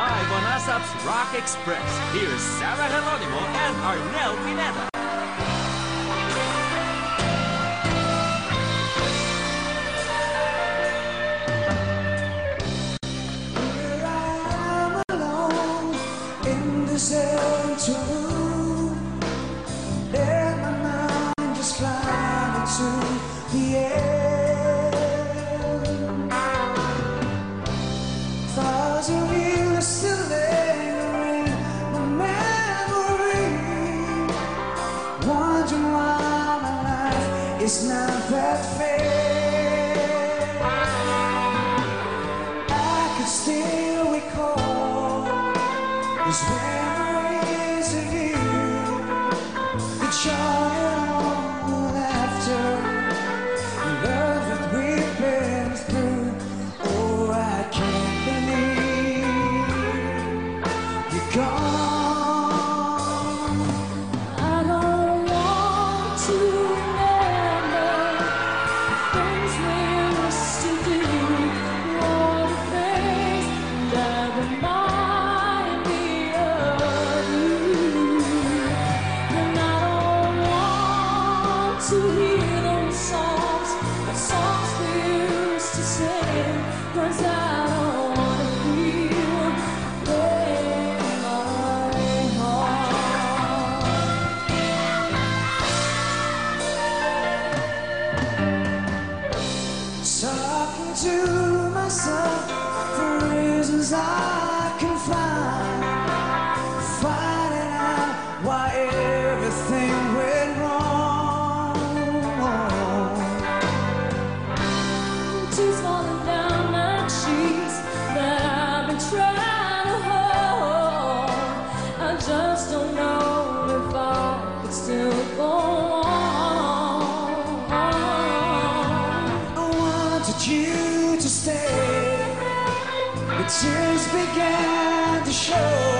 Live on ASAP's Rock Express, here's Sarah Geronimo and Arnel Pineda. Here I'm alone in this central It's not that fair. I could still recall. to hear those songs, the songs we used to sing. I don't wanna feel in my heart. Talking to myself for reasons I can find, out why everything. tears began to show.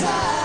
time.